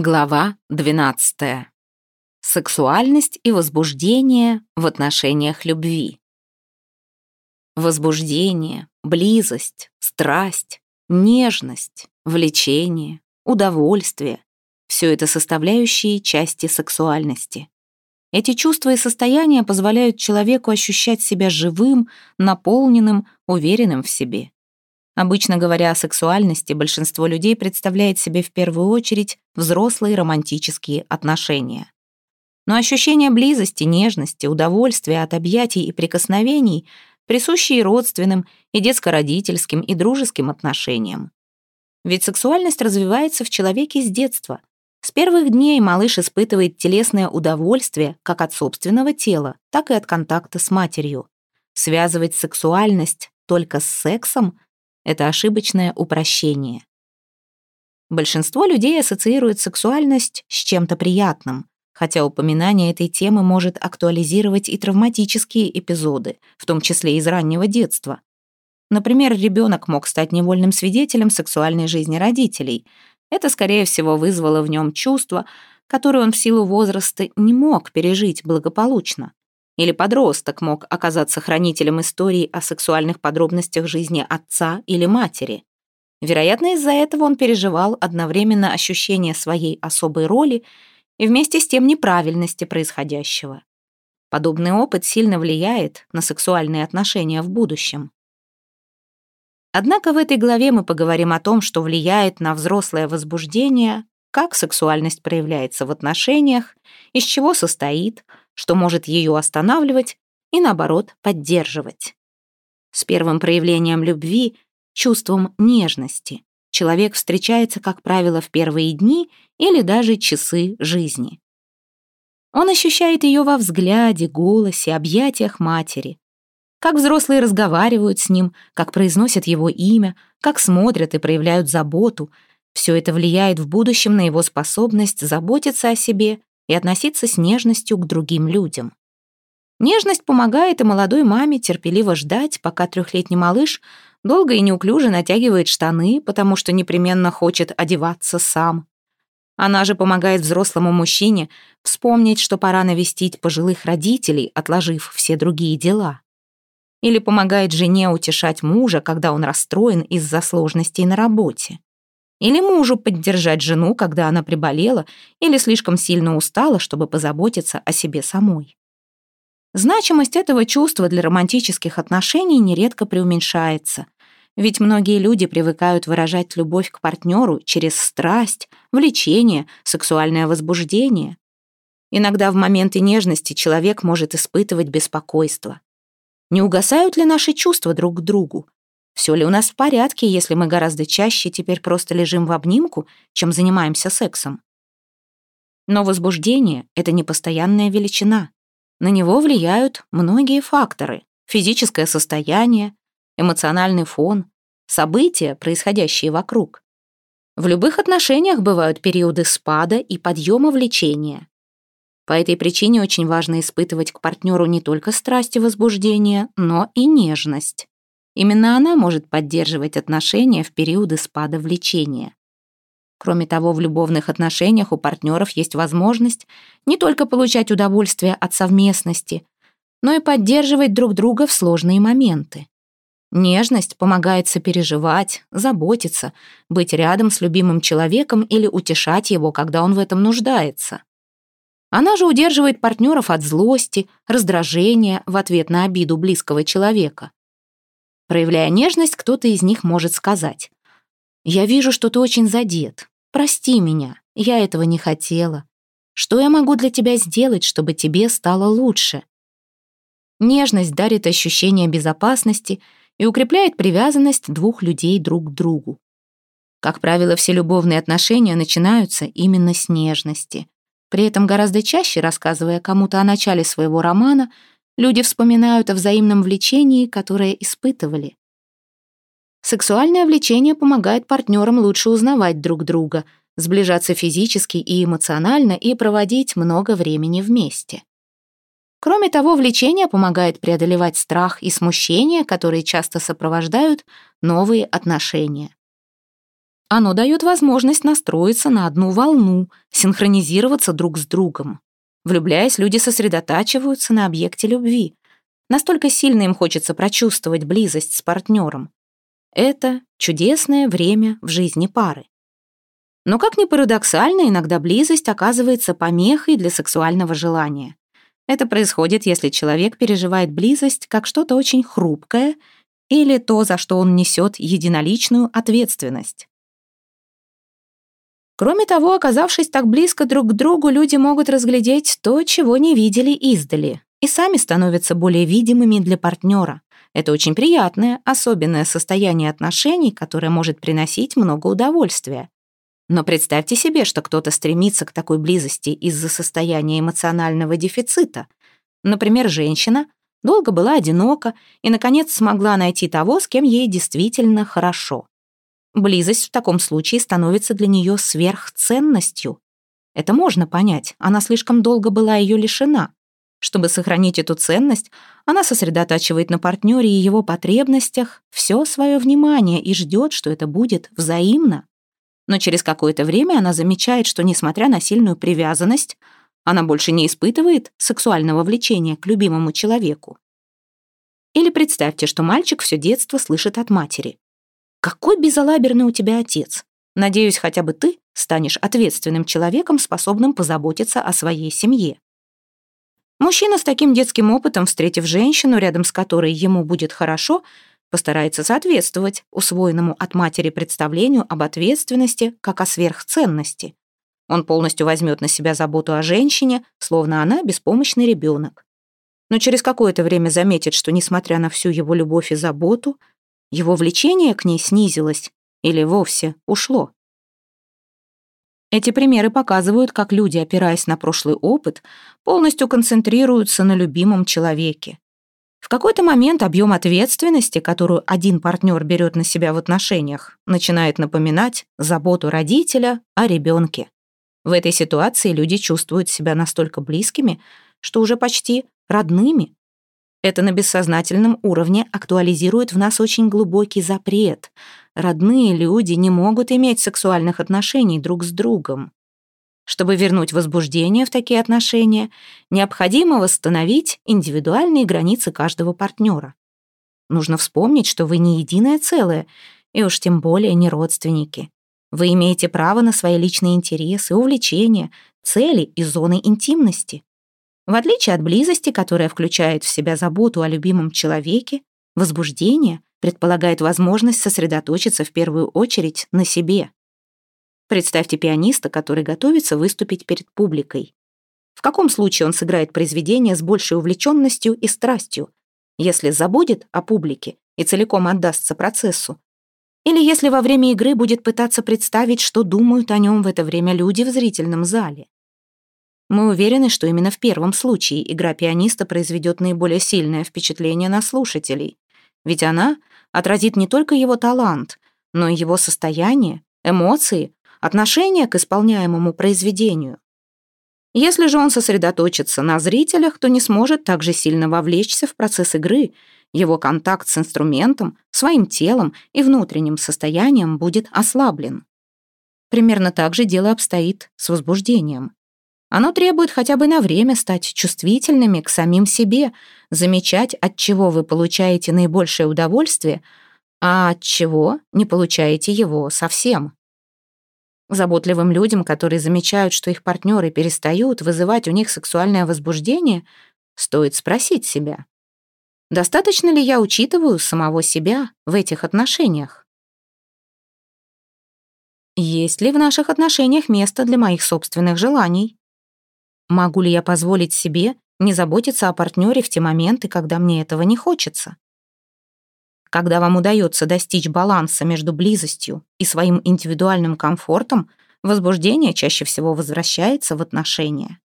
Глава 12. Сексуальность и возбуждение в отношениях любви. Возбуждение, близость, страсть, нежность, влечение, удовольствие — все это составляющие части сексуальности. Эти чувства и состояния позволяют человеку ощущать себя живым, наполненным, уверенным в себе. Обычно говоря о сексуальности, большинство людей представляет себе в первую очередь взрослые романтические отношения. Но ощущение близости, нежности, удовольствия от объятий и прикосновений присущи и родственным, и детско-родительским, и дружеским отношениям. Ведь сексуальность развивается в человеке с детства. С первых дней малыш испытывает телесное удовольствие как от собственного тела, так и от контакта с матерью. Связывать сексуальность только с сексом – это ошибочное упрощение. Большинство людей ассоциирует сексуальность с чем-то приятным, хотя упоминание этой темы может актуализировать и травматические эпизоды, в том числе из раннего детства. Например, ребенок мог стать невольным свидетелем сексуальной жизни родителей. Это, скорее всего, вызвало в нем чувство, которое он в силу возраста не мог пережить благополучно. Или подросток мог оказаться хранителем истории о сексуальных подробностях жизни отца или матери. Вероятно, из-за этого он переживал одновременно ощущение своей особой роли и вместе с тем неправильности происходящего. Подобный опыт сильно влияет на сексуальные отношения в будущем. Однако в этой главе мы поговорим о том, что влияет на взрослое возбуждение, как сексуальность проявляется в отношениях, из чего состоит, что может ее останавливать и, наоборот, поддерживать. С первым проявлением любви, чувством нежности, человек встречается, как правило, в первые дни или даже часы жизни. Он ощущает ее во взгляде, голосе, объятиях матери. Как взрослые разговаривают с ним, как произносят его имя, как смотрят и проявляют заботу. Все это влияет в будущем на его способность заботиться о себе и относиться с нежностью к другим людям. Нежность помогает и молодой маме терпеливо ждать, пока трехлетний малыш долго и неуклюже натягивает штаны, потому что непременно хочет одеваться сам. Она же помогает взрослому мужчине вспомнить, что пора навестить пожилых родителей, отложив все другие дела. Или помогает жене утешать мужа, когда он расстроен из-за сложностей на работе. Или мужу поддержать жену, когда она приболела или слишком сильно устала, чтобы позаботиться о себе самой. Значимость этого чувства для романтических отношений нередко преуменьшается, ведь многие люди привыкают выражать любовь к партнеру через страсть, влечение, сексуальное возбуждение. Иногда в моменты нежности человек может испытывать беспокойство. Не угасают ли наши чувства друг к другу? Все ли у нас в порядке, если мы гораздо чаще теперь просто лежим в обнимку, чем занимаемся сексом? Но возбуждение — это непостоянная величина. На него влияют многие факторы. Физическое состояние, эмоциональный фон, события, происходящие вокруг. В любых отношениях бывают периоды спада и подъема влечения. По этой причине очень важно испытывать к партнеру не только страсть и возбуждение, но и нежность. Именно она может поддерживать отношения в периоды спада влечения. Кроме того, в любовных отношениях у партнеров есть возможность не только получать удовольствие от совместности, но и поддерживать друг друга в сложные моменты. Нежность помогает сопереживать, заботиться, быть рядом с любимым человеком или утешать его, когда он в этом нуждается. Она же удерживает партнеров от злости, раздражения в ответ на обиду близкого человека. Проявляя нежность, кто-то из них может сказать. «Я вижу, что ты очень задет. Прости меня, я этого не хотела. Что я могу для тебя сделать, чтобы тебе стало лучше?» Нежность дарит ощущение безопасности и укрепляет привязанность двух людей друг к другу. Как правило, все любовные отношения начинаются именно с нежности. При этом гораздо чаще, рассказывая кому-то о начале своего романа, Люди вспоминают о взаимном влечении, которое испытывали. Сексуальное влечение помогает партнерам лучше узнавать друг друга, сближаться физически и эмоционально и проводить много времени вместе. Кроме того, влечение помогает преодолевать страх и смущение, которые часто сопровождают новые отношения. Оно дает возможность настроиться на одну волну, синхронизироваться друг с другом. Влюбляясь, люди сосредотачиваются на объекте любви. Настолько сильно им хочется прочувствовать близость с партнером. Это чудесное время в жизни пары. Но, как ни парадоксально, иногда близость оказывается помехой для сексуального желания. Это происходит, если человек переживает близость как что-то очень хрупкое или то, за что он несет единоличную ответственность. Кроме того, оказавшись так близко друг к другу, люди могут разглядеть то, чего не видели издали, и сами становятся более видимыми для партнера. Это очень приятное, особенное состояние отношений, которое может приносить много удовольствия. Но представьте себе, что кто-то стремится к такой близости из-за состояния эмоционального дефицита. Например, женщина долго была одинока и, наконец, смогла найти того, с кем ей действительно хорошо. Близость в таком случае становится для нее сверхценностью. Это можно понять, она слишком долго была ее лишена. Чтобы сохранить эту ценность, она сосредотачивает на партнере и его потребностях все свое внимание и ждет, что это будет взаимно. Но через какое-то время она замечает, что, несмотря на сильную привязанность, она больше не испытывает сексуального влечения к любимому человеку. Или представьте, что мальчик все детство слышит от матери. Какой безалаберный у тебя отец. Надеюсь, хотя бы ты станешь ответственным человеком, способным позаботиться о своей семье. Мужчина с таким детским опытом, встретив женщину, рядом с которой ему будет хорошо, постарается соответствовать усвоенному от матери представлению об ответственности как о сверхценности. Он полностью возьмет на себя заботу о женщине, словно она беспомощный ребенок. Но через какое-то время заметит, что, несмотря на всю его любовь и заботу, его влечение к ней снизилось или вовсе ушло. Эти примеры показывают, как люди, опираясь на прошлый опыт, полностью концентрируются на любимом человеке. В какой-то момент объем ответственности, которую один партнер берет на себя в отношениях, начинает напоминать заботу родителя о ребенке. В этой ситуации люди чувствуют себя настолько близкими, что уже почти родными. Это на бессознательном уровне актуализирует в нас очень глубокий запрет. Родные люди не могут иметь сексуальных отношений друг с другом. Чтобы вернуть возбуждение в такие отношения, необходимо восстановить индивидуальные границы каждого партнера. Нужно вспомнить, что вы не единое целое, и уж тем более не родственники. Вы имеете право на свои личные интересы, увлечения, цели и зоны интимности. В отличие от близости, которая включает в себя заботу о любимом человеке, возбуждение предполагает возможность сосредоточиться в первую очередь на себе. Представьте пианиста, который готовится выступить перед публикой. В каком случае он сыграет произведение с большей увлеченностью и страстью, если забудет о публике и целиком отдастся процессу? Или если во время игры будет пытаться представить, что думают о нем в это время люди в зрительном зале? Мы уверены, что именно в первом случае игра пианиста произведет наиболее сильное впечатление на слушателей, ведь она отразит не только его талант, но и его состояние, эмоции, отношение к исполняемому произведению. Если же он сосредоточится на зрителях, то не сможет так же сильно вовлечься в процесс игры, его контакт с инструментом, своим телом и внутренним состоянием будет ослаблен. Примерно так же дело обстоит с возбуждением. Оно требует хотя бы на время стать чувствительными к самим себе, замечать, от чего вы получаете наибольшее удовольствие, а от чего не получаете его совсем. Заботливым людям, которые замечают, что их партнеры перестают вызывать у них сексуальное возбуждение, стоит спросить себя, достаточно ли я учитываю самого себя в этих отношениях? Есть ли в наших отношениях место для моих собственных желаний? Могу ли я позволить себе не заботиться о партнере в те моменты, когда мне этого не хочется? Когда вам удается достичь баланса между близостью и своим индивидуальным комфортом, возбуждение чаще всего возвращается в отношения.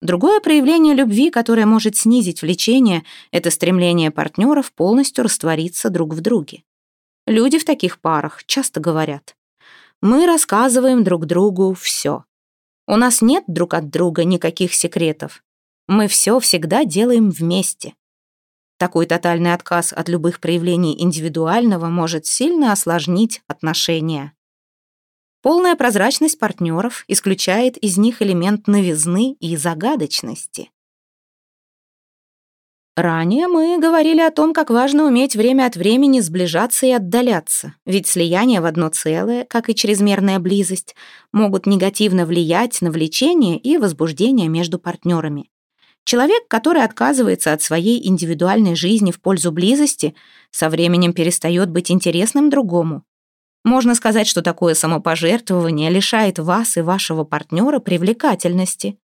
Другое проявление любви, которое может снизить влечение, это стремление партнеров полностью раствориться друг в друге. Люди в таких парах часто говорят, мы рассказываем друг другу все. У нас нет друг от друга никаких секретов. Мы все всегда делаем вместе. Такой тотальный отказ от любых проявлений индивидуального может сильно осложнить отношения. Полная прозрачность партнеров исключает из них элемент новизны и загадочности. Ранее мы говорили о том, как важно уметь время от времени сближаться и отдаляться, ведь слияние в одно целое, как и чрезмерная близость, могут негативно влиять на влечение и возбуждение между партнерами. Человек, который отказывается от своей индивидуальной жизни в пользу близости, со временем перестает быть интересным другому. Можно сказать, что такое самопожертвование лишает вас и вашего партнера привлекательности.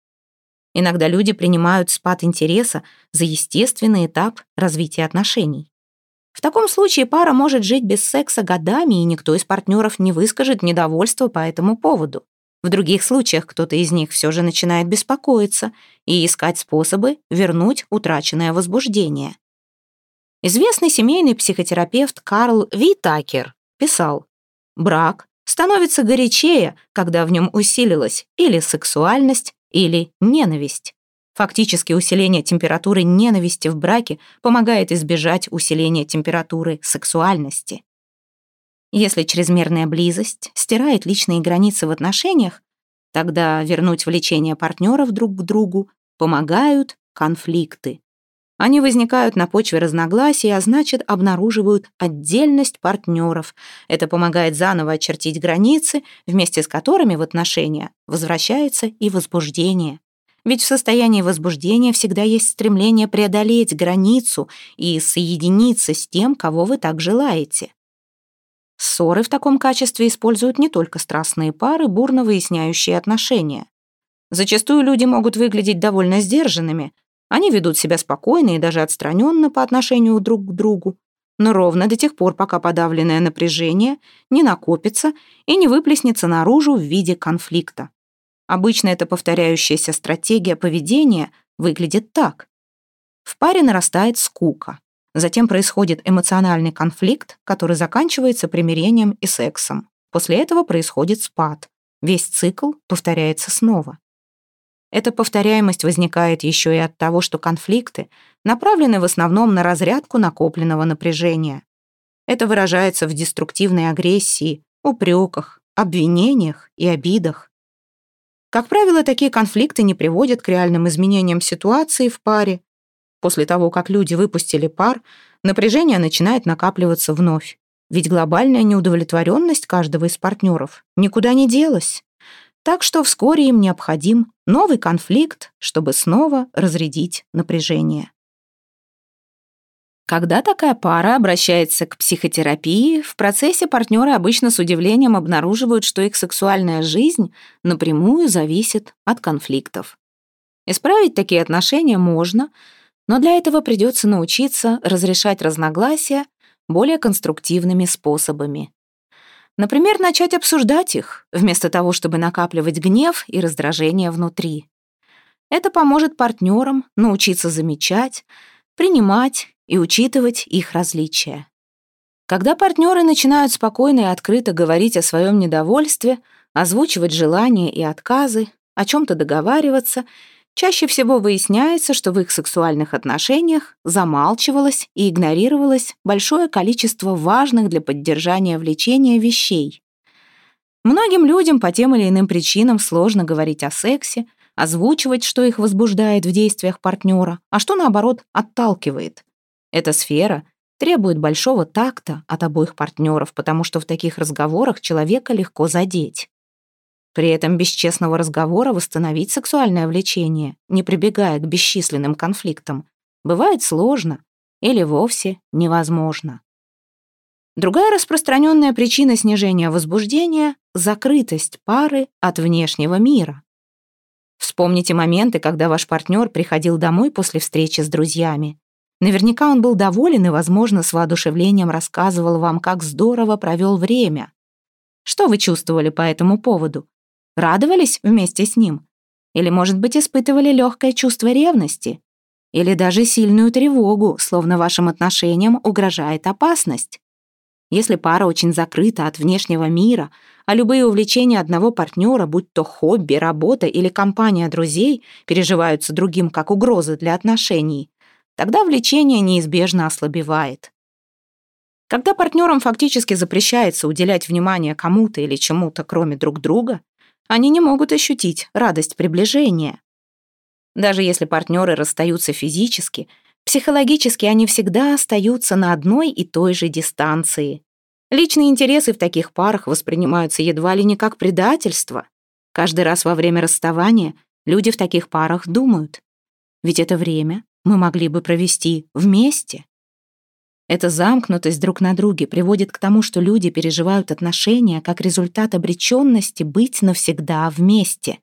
Иногда люди принимают спад интереса за естественный этап развития отношений. В таком случае пара может жить без секса годами, и никто из партнеров не выскажет недовольства по этому поводу. В других случаях кто-то из них все же начинает беспокоиться и искать способы вернуть утраченное возбуждение. Известный семейный психотерапевт Карл Витакер писал, «Брак становится горячее, когда в нем усилилась или сексуальность, или ненависть. Фактически усиление температуры ненависти в браке помогает избежать усиления температуры сексуальности. Если чрезмерная близость стирает личные границы в отношениях, тогда вернуть влечение партнеров друг к другу помогают конфликты. Они возникают на почве разногласий, а значит, обнаруживают отдельность партнеров. Это помогает заново очертить границы, вместе с которыми в отношения возвращается и возбуждение. Ведь в состоянии возбуждения всегда есть стремление преодолеть границу и соединиться с тем, кого вы так желаете. Ссоры в таком качестве используют не только страстные пары, бурно выясняющие отношения. Зачастую люди могут выглядеть довольно сдержанными, они ведут себя спокойно и даже отстраненно по отношению друг к другу, но ровно до тех пор, пока подавленное напряжение не накопится и не выплеснется наружу в виде конфликта. Обычно эта повторяющаяся стратегия поведения выглядит так. В паре нарастает скука. Затем происходит эмоциональный конфликт, который заканчивается примирением и сексом. После этого происходит спад. Весь цикл повторяется снова. Эта повторяемость возникает еще и от того, что конфликты направлены в основном на разрядку накопленного напряжения. Это выражается в деструктивной агрессии, упреках, обвинениях и обидах. Как правило, такие конфликты не приводят к реальным изменениям ситуации в паре. После того, как люди выпустили пар, напряжение начинает накапливаться вновь. Ведь глобальная неудовлетворенность каждого из партнеров никуда не делась. Так что вскоре им необходим новый конфликт, чтобы снова разрядить напряжение. Когда такая пара обращается к психотерапии, в процессе партнеры обычно с удивлением обнаруживают, что их сексуальная жизнь напрямую зависит от конфликтов. Исправить такие отношения можно, но для этого придется научиться разрешать разногласия более конструктивными способами. Например, начать обсуждать их, вместо того, чтобы накапливать гнев и раздражение внутри. Это поможет партнерам научиться замечать, принимать и учитывать их различия. Когда партнеры начинают спокойно и открыто говорить о своем недовольстве, озвучивать желания и отказы, о чем-то договариваться — Чаще всего выясняется, что в их сексуальных отношениях замалчивалось и игнорировалось большое количество важных для поддержания влечения вещей. Многим людям по тем или иным причинам сложно говорить о сексе, озвучивать, что их возбуждает в действиях партнера, а что, наоборот, отталкивает. Эта сфера требует большого такта от обоих партнеров, потому что в таких разговорах человека легко задеть. При этом без честного разговора восстановить сексуальное влечение, не прибегая к бесчисленным конфликтам, бывает сложно или вовсе невозможно. Другая распространенная причина снижения возбуждения — закрытость пары от внешнего мира. Вспомните моменты, когда ваш партнер приходил домой после встречи с друзьями. Наверняка он был доволен и, возможно, с воодушевлением рассказывал вам, как здорово провел время. Что вы чувствовали по этому поводу? Радовались вместе с ним? Или, может быть, испытывали легкое чувство ревности? Или даже сильную тревогу, словно вашим отношениям угрожает опасность? Если пара очень закрыта от внешнего мира, а любые увлечения одного партнера, будь то хобби, работа или компания друзей, переживаются другим как угрозы для отношений, тогда влечение неизбежно ослабевает. Когда партнерам фактически запрещается уделять внимание кому-то или чему-то, кроме друг друга, они не могут ощутить радость приближения. Даже если партнеры расстаются физически, психологически они всегда остаются на одной и той же дистанции. Личные интересы в таких парах воспринимаются едва ли не как предательство. Каждый раз во время расставания люди в таких парах думают, ведь это время мы могли бы провести вместе. Эта замкнутость друг на друге приводит к тому, что люди переживают отношения как результат обреченности быть навсегда вместе.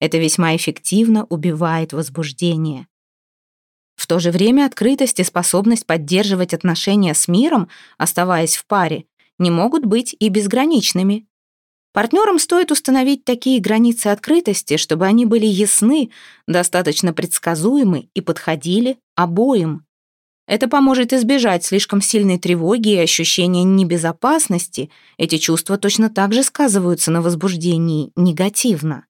Это весьма эффективно убивает возбуждение. В то же время открытость и способность поддерживать отношения с миром, оставаясь в паре, не могут быть и безграничными. Партнерам стоит установить такие границы открытости, чтобы они были ясны, достаточно предсказуемы и подходили обоим. Это поможет избежать слишком сильной тревоги и ощущения небезопасности. Эти чувства точно так же сказываются на возбуждении негативно.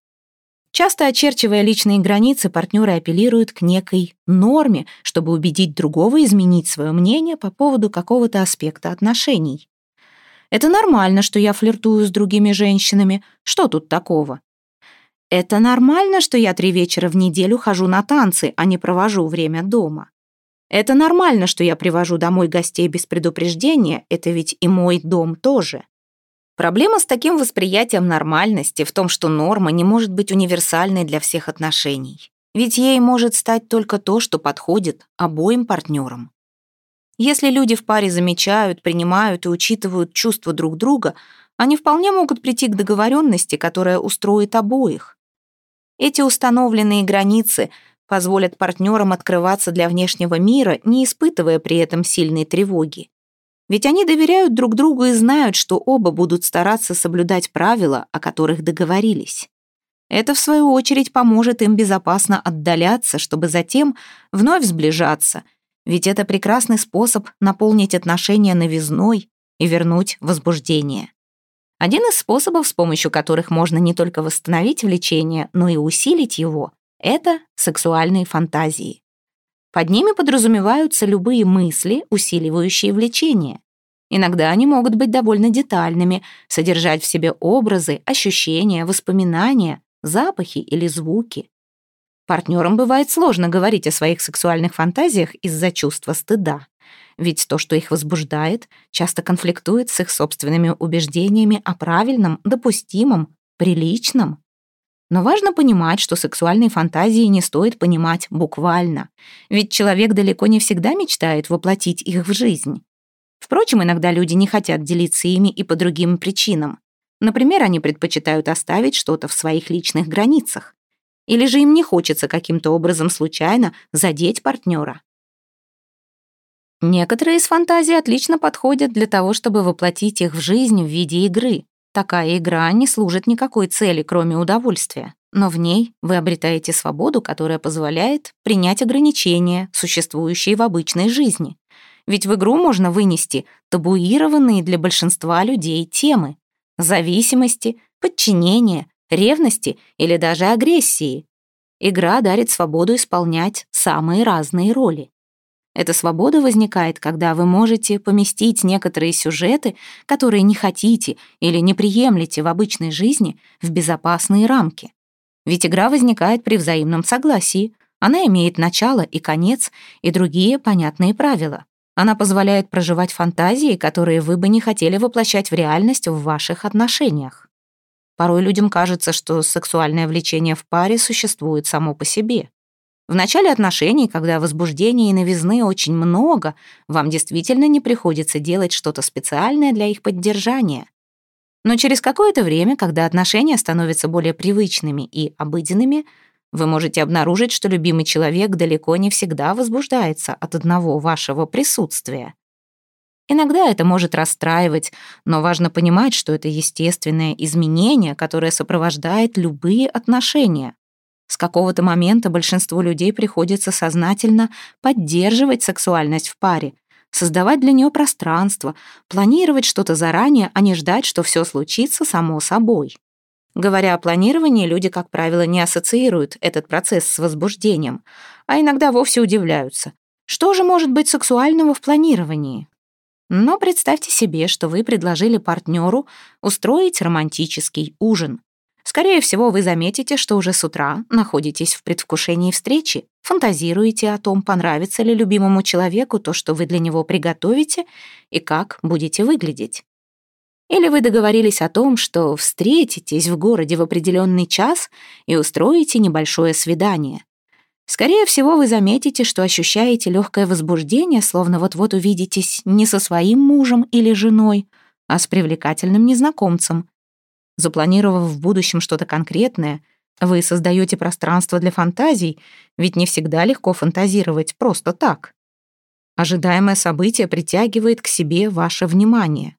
Часто очерчивая личные границы, партнеры апеллируют к некой норме, чтобы убедить другого изменить свое мнение по поводу какого-то аспекта отношений. Это нормально, что я флиртую с другими женщинами. Что тут такого? Это нормально, что я три вечера в неделю хожу на танцы, а не провожу время дома. Это нормально, что я привожу домой гостей без предупреждения, это ведь и мой дом тоже. Проблема с таким восприятием нормальности в том, что норма не может быть универсальной для всех отношений. Ведь ей может стать только то, что подходит обоим партнерам. Если люди в паре замечают, принимают и учитывают чувства друг друга, они вполне могут прийти к договоренности, которая устроит обоих. Эти установленные границы позволят партнерам открываться для внешнего мира, не испытывая при этом сильной тревоги. Ведь они доверяют друг другу и знают, что оба будут стараться соблюдать правила, о которых договорились. Это, в свою очередь, поможет им безопасно отдаляться, чтобы затем вновь сближаться – ведь это прекрасный способ наполнить отношения новизной и вернуть возбуждение. Один из способов, с помощью которых можно не только восстановить влечение, но и усилить его, это сексуальные фантазии. Под ними подразумеваются любые мысли, усиливающие влечение. Иногда они могут быть довольно детальными, содержать в себе образы, ощущения, воспоминания, запахи или звуки. Партнерам бывает сложно говорить о своих сексуальных фантазиях из-за чувства стыда. Ведь то, что их возбуждает, часто конфликтует с их собственными убеждениями о правильном, допустимом, приличном. Но важно понимать, что сексуальные фантазии не стоит понимать буквально, ведь человек далеко не всегда мечтает воплотить их в жизнь. Впрочем, иногда люди не хотят делиться ими и по другим причинам. Например, они предпочитают оставить что-то в своих личных границах. Или же им не хочется каким-то образом случайно задеть партнера. Некоторые из фантазий отлично подходят для того, чтобы воплотить их в жизнь в виде игры. Такая игра не служит никакой цели, кроме удовольствия. Но в ней вы обретаете свободу, которая позволяет принять ограничения, существующие в обычной жизни. Ведь в игру можно вынести табуированные для большинства людей темы. Зависимости, подчинение, ревности или даже агрессии. Игра дарит свободу исполнять самые разные роли. Эта свобода возникает, когда вы можете поместить некоторые сюжеты, которые не хотите или не приемлете в обычной жизни, в безопасные рамки. Ведь игра возникает при взаимном согласии. Она имеет начало и конец, и другие понятные правила. Она позволяет проживать фантазии, которые вы бы не хотели воплощать в реальность в ваших отношениях. Порой людям кажется, что сексуальное влечение в паре существует само по себе. В начале отношений, когда возбуждения и новизны очень много, вам действительно не приходится делать что-то специальное для их поддержания. Но через какое-то время, когда отношения становятся более привычными и обыденными, вы можете обнаружить, что любимый человек далеко не всегда возбуждается от одного вашего присутствия. Иногда это может расстраивать, но важно понимать, что это естественное изменение, которое сопровождает любые отношения. С какого-то момента большинству людей приходится сознательно поддерживать сексуальность в паре, создавать для нее пространство, планировать что-то заранее, а не ждать, что все случится само собой. Говоря о планировании, люди, как правило, не ассоциируют этот процесс с возбуждением, а иногда вовсе удивляются. Что же может быть сексуального в планировании? Но представьте себе, что вы предложили партнеру устроить романтический ужин. Скорее всего, вы заметите, что уже с утра находитесь в предвкушении встречи, фантазируете о том, понравится ли любимому человеку то, что вы для него приготовите, и как будете выглядеть. Или вы договорились о том, что встретитесь в городе в определенный час и устроите небольшое свидание. Скорее всего, вы заметите, что ощущаете легкое возбуждение, словно вот-вот увидитесь не со своим мужем или женой, а с привлекательным незнакомцем. Запланировав в будущем что-то конкретное, вы создаете пространство для фантазий, ведь не всегда легко фантазировать просто так. Ожидаемое событие притягивает к себе ваше внимание.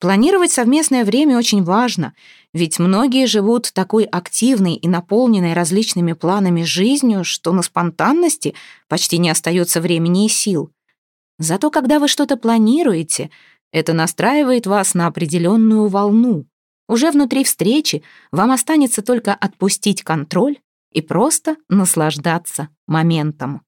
Планировать совместное время очень важно, ведь многие живут такой активной и наполненной различными планами жизнью, что на спонтанности почти не остается времени и сил. Зато когда вы что-то планируете, это настраивает вас на определенную волну. Уже внутри встречи вам останется только отпустить контроль и просто наслаждаться моментом.